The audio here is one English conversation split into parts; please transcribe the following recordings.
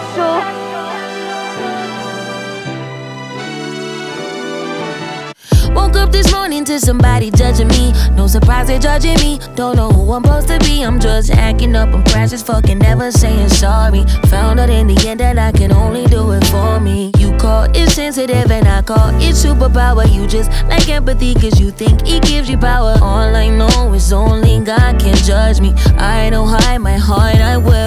special. Woke up this morning to somebody judging me. No surprise they're judging me. Don't know who I'm supposed to be. I'm just acting up. I'm crash fucking never saying sorry. Found out in the end that I can only do it for me. You call it sensitive and I call it superpower. You just like empathy cause you think it gives you power. All I know is only God can judge me. I don't hide my heart, I will.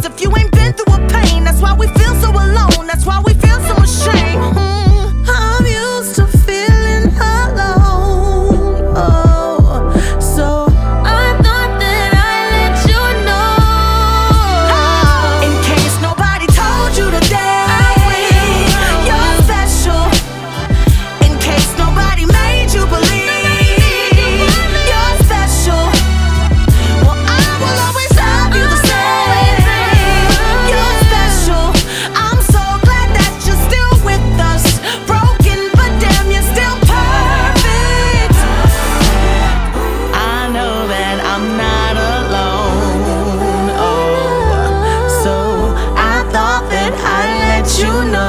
If a pain? you know